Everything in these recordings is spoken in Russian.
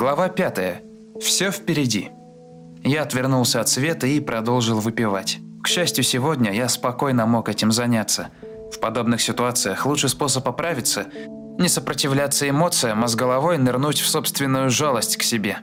Глава 5. Все впереди. Я отвернулся от света и продолжил выпивать. К счастью, сегодня я спокойно мог этим заняться. В подобных ситуациях лучший способ оправиться – не сопротивляться эмоциям, а с головой нырнуть в собственную жалость к себе.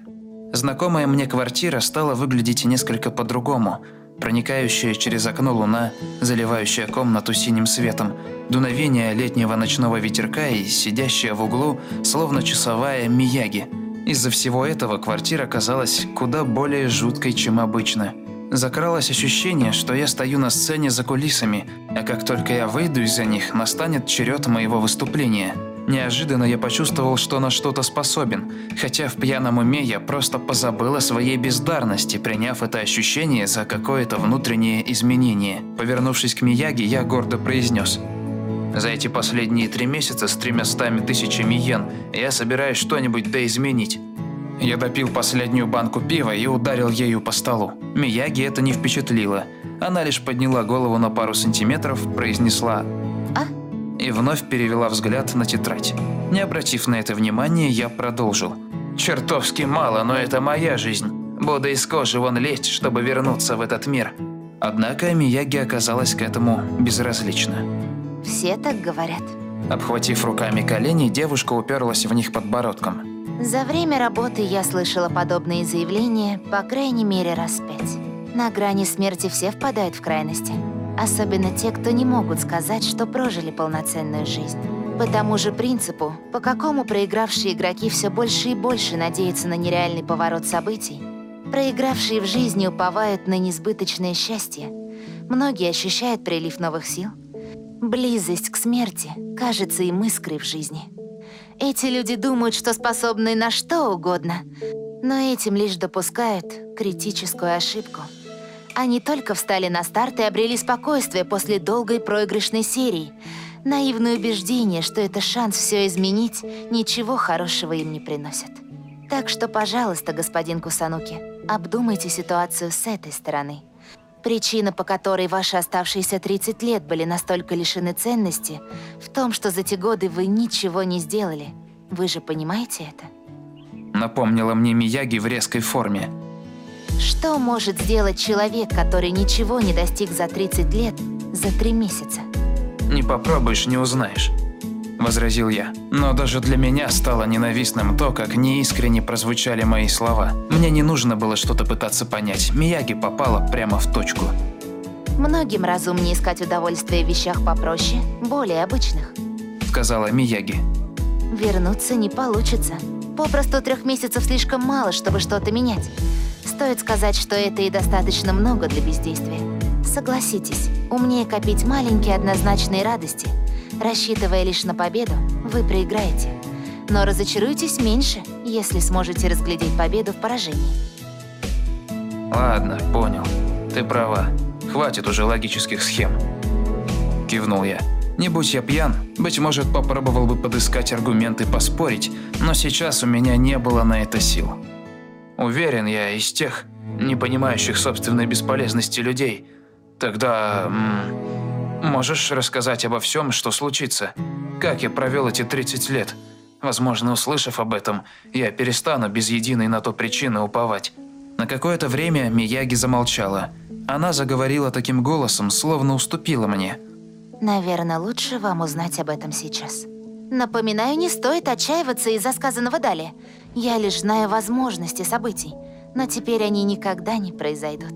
Знакомая мне квартира стала выглядеть несколько по-другому. Проникающая через окно луна, заливающая комнату синим светом, дуновение летнего ночного ветерка и сидящая в углу, словно часовая Мияги. Из-за всего этого квартира казалась куда более жуткой, чем обычно. Закралось ощущение, что я стою на сцене за кулисами, а как только я выйду из-за них, настанет черед моего выступления. Неожиданно я почувствовал, что на что-то способен, хотя в пьяном уме я просто позабыл о своей бездарности, приняв это ощущение за какое-то внутреннее изменение. Повернувшись к Мияге, я гордо произнес – за эти последние три месяца с тремястами тысячами йен я собираюсь что-нибудь доизменить. Я допил последнюю банку пива и ударил ею по столу. Мияги это не впечатлило. Она лишь подняла голову на пару сантиметров, произнесла «А?» и вновь перевела взгляд на тетрадь. Не обратив на это внимания, я продолжил. «Чертовски мало, но это моя жизнь. Буду из кожи вон лезть, чтобы вернуться в этот мир». Однако Мияги оказалась к этому безразлична. Все так говорят. Обхватив руками колени, девушка уперлась в них подбородком. За время работы я слышала подобные заявления по крайней мере раз пять. На грани смерти все впадают в крайности. Особенно те, кто не могут сказать, что прожили полноценную жизнь. По тому же принципу, по какому проигравшие игроки все больше и больше надеются на нереальный поворот событий, проигравшие в жизни уповают на несбыточное счастье. Многие ощущают прилив новых сил – Близость к смерти кажется им искрой в жизни. Эти люди думают, что способны на что угодно, но этим лишь допускают критическую ошибку. Они только встали на старт и обрели спокойствие после долгой проигрышной серии. Наивное убеждение, что это шанс все изменить, ничего хорошего им не приносит. Так что, пожалуйста, господин Кусануки, обдумайте ситуацию с этой стороны. Причина, по которой ваши оставшиеся 30 лет были настолько лишены ценности, в том, что за те годы вы ничего не сделали. Вы же понимаете это? Напомнила мне Мияги в резкой форме. Что может сделать человек, который ничего не достиг за 30 лет, за 3 месяца? Не попробуешь, не узнаешь. – возразил я. Но даже для меня стало ненавистным то, как неискренне прозвучали мои слова. Мне не нужно было что-то пытаться понять. Мияги попала прямо в точку. «Многим разумнее искать удовольствие в вещах попроще, более обычных», – сказала Мияги. «Вернуться не получится. Попросту трех месяцев слишком мало, чтобы что-то менять. Стоит сказать, что это и достаточно много для бездействия. Согласитесь, умнее копить маленькие однозначные радости – Рассчитывая лишь на победу, вы проиграете. Но разочаруйтесь меньше, если сможете разглядеть победу в поражении. Ладно, понял. Ты права. Хватит уже логических схем. Кивнул я. Не будь я пьян, быть может, попробовал бы подыскать аргументы поспорить, но сейчас у меня не было на это сил. Уверен, я из тех, не понимающих собственной бесполезности людей. Тогда... Можешь рассказать обо всем, что случится? Как я провел эти 30 лет? Возможно, услышав об этом, я перестану без единой на то причины уповать. На какое-то время Мияги замолчала. Она заговорила таким голосом, словно уступила мне. Наверное, лучше вам узнать об этом сейчас. Напоминаю, не стоит отчаиваться из-за сказанного далее. Я лишь знаю возможности событий, но теперь они никогда не произойдут.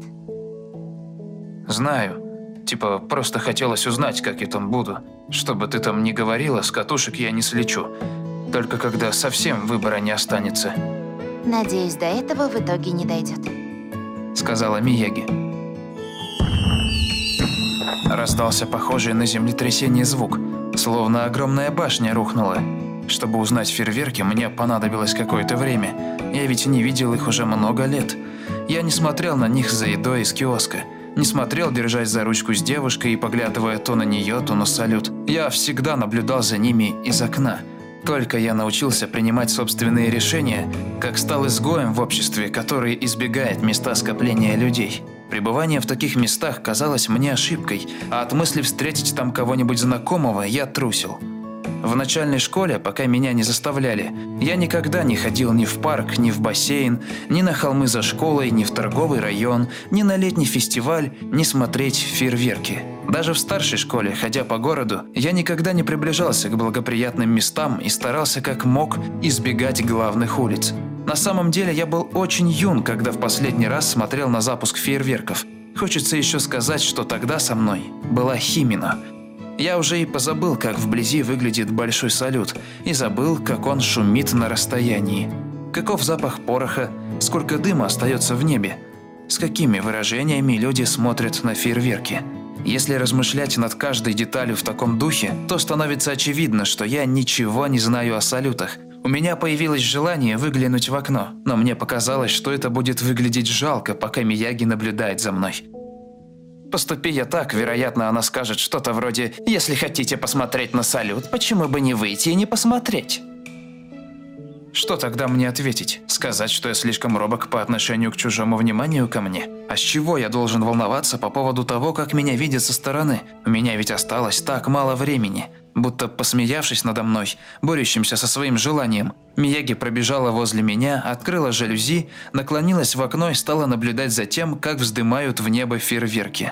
Знаю. Типа, просто хотелось узнать, как я там буду. Чтобы ты там не говорила, с катушек я не слечу. Только когда совсем выбора не останется. Надеюсь, до этого в итоге не дойдет. Сказала Мияги. Раздался похожий на землетрясение звук, словно огромная башня рухнула. Чтобы узнать фейерверки, мне понадобилось какое-то время. Я ведь не видел их уже много лет. Я не смотрел на них за едой из киоска – не смотрел, держась за ручку с девушкой и поглядывая то на нее, то на салют. Я всегда наблюдал за ними из окна. Только я научился принимать собственные решения, как стал изгоем в обществе, который избегает места скопления людей. Пребывание в таких местах казалось мне ошибкой, а от мысли встретить там кого-нибудь знакомого я трусил. В начальной школе, пока меня не заставляли, я никогда не ходил ни в парк, ни в бассейн, ни на холмы за школой, ни в торговый район, ни на летний фестиваль, ни смотреть фейерверки. Даже в старшей школе, ходя по городу, я никогда не приближался к благоприятным местам и старался как мог избегать главных улиц. На самом деле я был очень юн, когда в последний раз смотрел на запуск фейерверков. Хочется еще сказать, что тогда со мной была Химина – я уже и позабыл, как вблизи выглядит большой салют, и забыл, как он шумит на расстоянии. Каков запах пороха, сколько дыма остается в небе. С какими выражениями люди смотрят на фейерверки. Если размышлять над каждой деталью в таком духе, то становится очевидно, что я ничего не знаю о салютах. У меня появилось желание выглянуть в окно, но мне показалось, что это будет выглядеть жалко, пока Мияги наблюдает за мной. Поступи я так, вероятно, она скажет что-то вроде «Если хотите посмотреть на салют, почему бы не выйти и не посмотреть?» Что тогда мне ответить? Сказать, что я слишком робок по отношению к чужому вниманию ко мне? А с чего я должен волноваться по поводу того, как меня видят со стороны? У меня ведь осталось так мало времени. Будто посмеявшись надо мной, борющимся со своим желанием, Мияги пробежала возле меня, открыла жалюзи, наклонилась в окно и стала наблюдать за тем, как вздымают в небо фейерверки.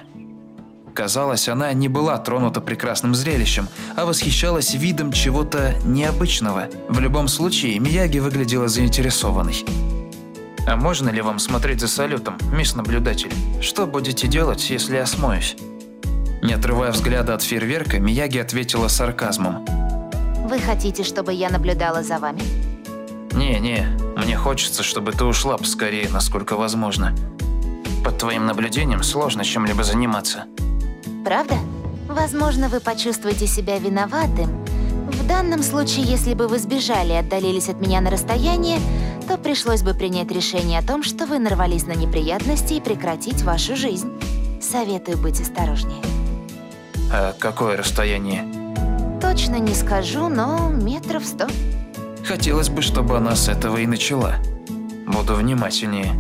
Казалось, она не была тронута прекрасным зрелищем, а восхищалась видом чего-то необычного. В любом случае, Мияги выглядела заинтересованной. «А можно ли вам смотреть за салютом, мисс наблюдатель? Что будете делать, если я смоюсь?» Не отрывая взгляда от фейерверка, Мияги ответила сарказмом. Вы хотите, чтобы я наблюдала за вами? Не-не, мне хочется, чтобы ты ушла поскорее, насколько возможно. Под твоим наблюдением сложно чем-либо заниматься. Правда? Возможно, вы почувствуете себя виноватым. В данном случае, если бы вы сбежали и отдалились от меня на расстояние, то пришлось бы принять решение о том, что вы нарвались на неприятности и прекратить вашу жизнь. Советую быть осторожнее. А какое расстояние? Точно не скажу, но метров сто. Хотелось бы, чтобы она с этого и начала. Буду внимательнее,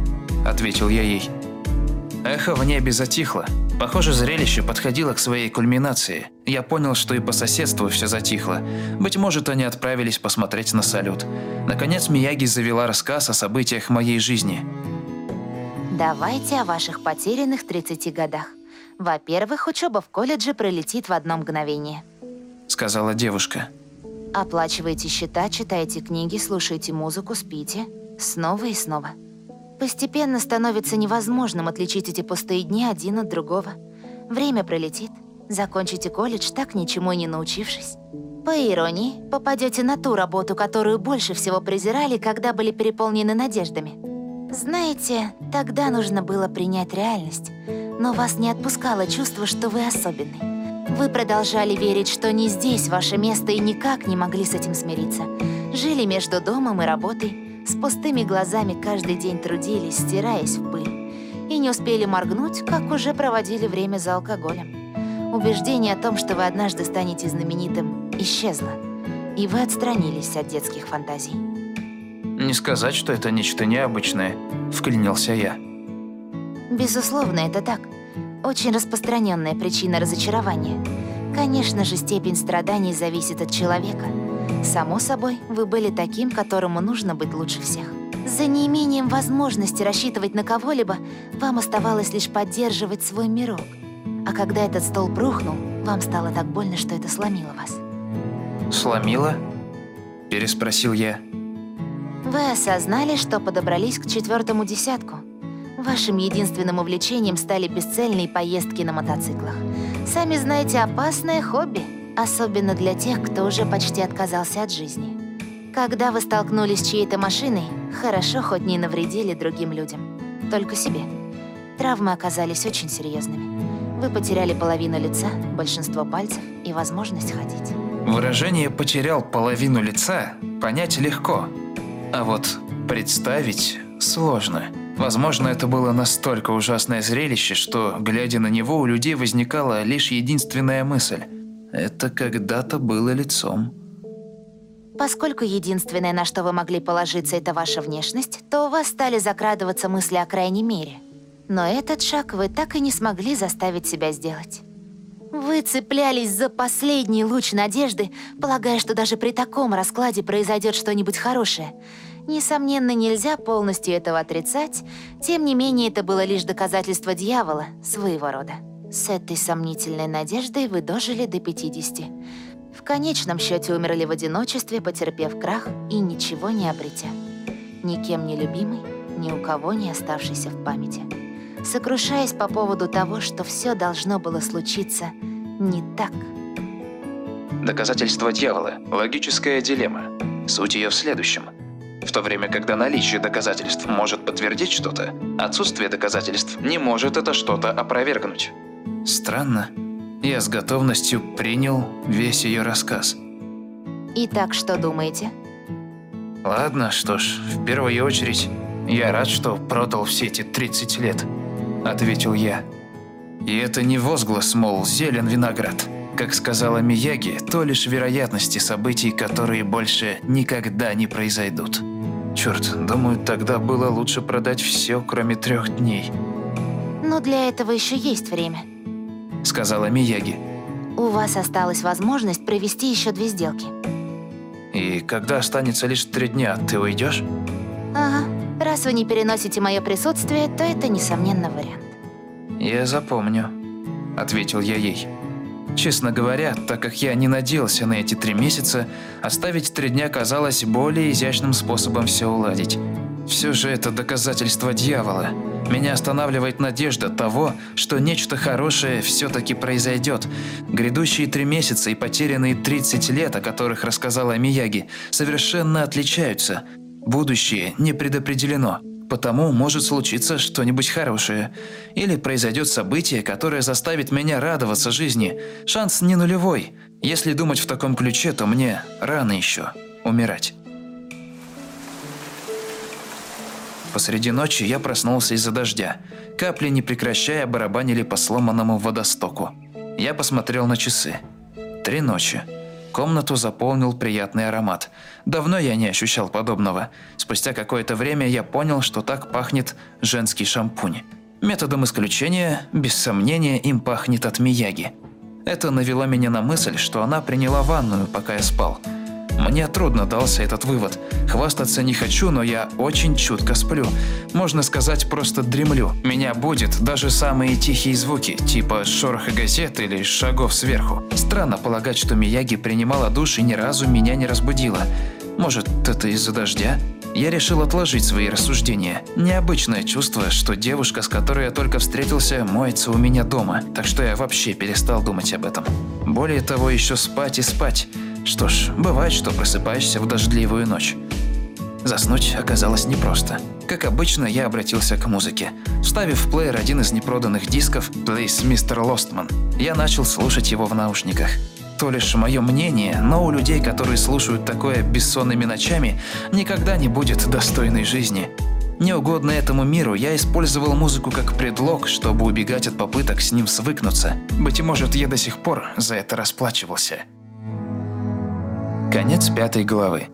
ответил я ей. Эхо в небе затихло. Похоже, зрелище подходило к своей кульминации. Я понял, что и по соседству все затихло. Быть может, они отправились посмотреть на салют. Наконец, Мияги завела рассказ о событиях моей жизни. Давайте о ваших потерянных 30 годах. Во-первых, учеба в колледже пролетит в одно мгновение. Сказала девушка. Оплачиваете счета, читаете книги, слушаете музыку, спите. Снова и снова. Постепенно становится невозможным отличить эти пустые дни один от другого. Время пролетит. Закончите колледж, так ничему и не научившись. По иронии, попадете на ту работу, которую больше всего презирали, когда были переполнены надеждами. Знаете, тогда нужно было принять реальность но вас не отпускало чувство, что вы особенный. Вы продолжали верить, что не здесь ваше место и никак не могли с этим смириться. Жили между домом и работой, с пустыми глазами каждый день трудились, стираясь в пыль. И не успели моргнуть, как уже проводили время за алкоголем. Убеждение о том, что вы однажды станете знаменитым, исчезло. И вы отстранились от детских фантазий. «Не сказать, что это нечто необычное», — вклинился я. Безусловно, это так. Очень распространенная причина разочарования. Конечно же, степень страданий зависит от человека. Само собой, вы были таким, которому нужно быть лучше всех. За неимением возможности рассчитывать на кого-либо, вам оставалось лишь поддерживать свой мирок. А когда этот стол рухнул, вам стало так больно, что это сломило вас. «Сломило?» – переспросил я. Вы осознали, что подобрались к четвертому десятку. Вашим единственным увлечением стали бесцельные поездки на мотоциклах. Сами знаете, опасное хобби, особенно для тех, кто уже почти отказался от жизни. Когда вы столкнулись с чьей-то машиной, хорошо хоть не навредили другим людям. Только себе. Травмы оказались очень серьезными. Вы потеряли половину лица, большинство пальцев и возможность ходить. Выражение «потерял половину лица» понять легко. А вот представить сложно. Возможно, это было настолько ужасное зрелище, что, глядя на него, у людей возникала лишь единственная мысль. Это когда-то было лицом. Поскольку единственное, на что вы могли положиться, это ваша внешность, то у вас стали закрадываться мысли о крайней мере. Но этот шаг вы так и не смогли заставить себя сделать. Вы цеплялись за последний луч надежды, полагая, что даже при таком раскладе произойдет что-нибудь хорошее. Несомненно, нельзя полностью этого отрицать, тем не менее это было лишь доказательство дьявола, своего рода. С этой сомнительной надеждой вы дожили до 50. В конечном счете умерли в одиночестве, потерпев крах и ничего не обретя. Никем не любимый, ни у кого не оставшийся в памяти. Сокрушаясь по поводу того, что все должно было случиться не так. Доказательство дьявола – логическая дилемма. Суть ее в следующем. В то время, когда наличие доказательств может подтвердить что-то, отсутствие доказательств не может это что-то опровергнуть. Странно. Я с готовностью принял весь ее рассказ. Итак, что думаете? Ладно, что ж, в первую очередь, я рад, что продал все эти 30 лет, ответил я. И это не возглас, мол, зелен виноград. Как сказала Мияги, то лишь вероятности событий, которые больше никогда не произойдут. Черт, думаю, тогда было лучше продать все, кроме трех дней. Но для этого еще есть время. Сказала Мияги. У вас осталась возможность провести еще две сделки. И когда останется лишь три дня, ты уйдешь? Ага. Раз вы не переносите мое присутствие, то это, несомненно, вариант. Я запомню, ответил я ей. Честно говоря, так как я не надеялся на эти три месяца, оставить три дня казалось более изящным способом все уладить. Все же это доказательство дьявола. Меня останавливает надежда того, что нечто хорошее все-таки произойдет. Грядущие три месяца и потерянные 30 лет, о которых рассказала Мияги, совершенно отличаются. Будущее не предопределено. Потому может случиться что-нибудь хорошее. Или произойдет событие, которое заставит меня радоваться жизни. Шанс не нулевой. Если думать в таком ключе, то мне рано еще умирать. Посреди ночи я проснулся из-за дождя. Капли, не прекращая, барабанили по сломанному водостоку. Я посмотрел на часы. Три ночи. Комнату заполнил приятный аромат. Давно я не ощущал подобного. Спустя какое-то время я понял, что так пахнет женский шампунь. Методом исключения, без сомнения, им пахнет от Мияги. Это навело меня на мысль, что она приняла ванную, пока я спал. Мне трудно дался этот вывод. Хвастаться не хочу, но я очень чутко сплю. Можно сказать, просто дремлю. Меня будет даже самые тихие звуки, типа шороха газет или шагов сверху. Странно полагать, что Мияги принимала душ и ни разу меня не разбудила. Может, это из-за дождя? Я решил отложить свои рассуждения. Необычное чувство, что девушка, с которой я только встретился, моется у меня дома, так что я вообще перестал думать об этом. Более того, еще спать и спать. Что ж, бывает, что просыпаешься в дождливую ночь. Заснуть оказалось непросто. Как обычно, я обратился к музыке. Вставив в плеер один из непроданных дисков «Please, Mr. Lostman», я начал слушать его в наушниках. То лишь мое мнение, но у людей, которые слушают такое бессонными ночами, никогда не будет достойной жизни. Неугодно этому миру, я использовал музыку как предлог, чтобы убегать от попыток с ним свыкнуться. Быть может, я до сих пор за это расплачивался. Конец пятой главы.